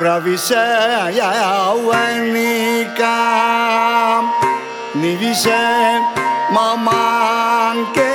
प्रविशयवनिका। निविश ममाङ्के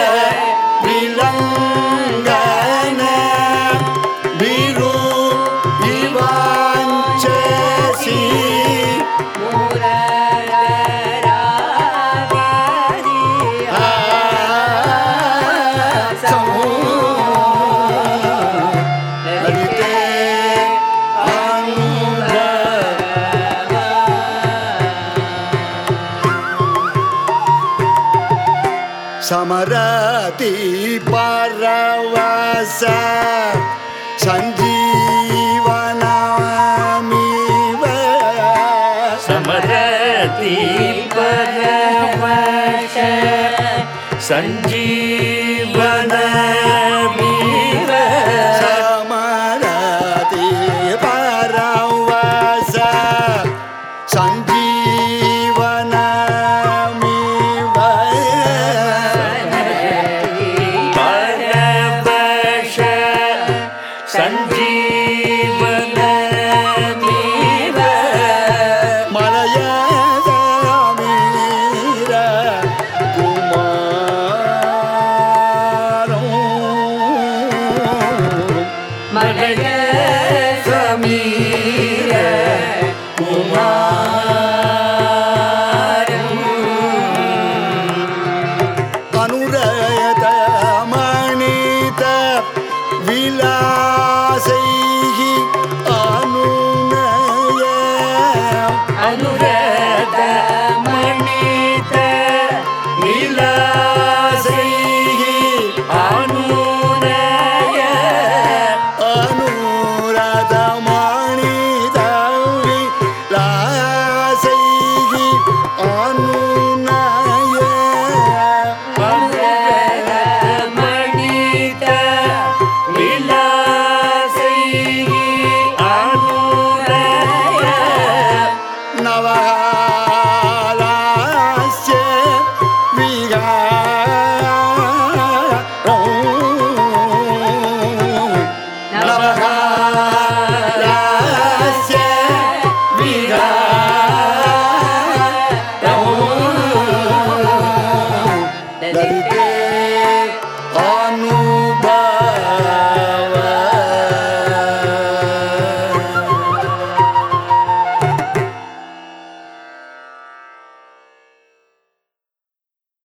समरति परवस सञ्जीवनमिव। समरति परवश। सञ्जीवनमिव அருளிலா செய்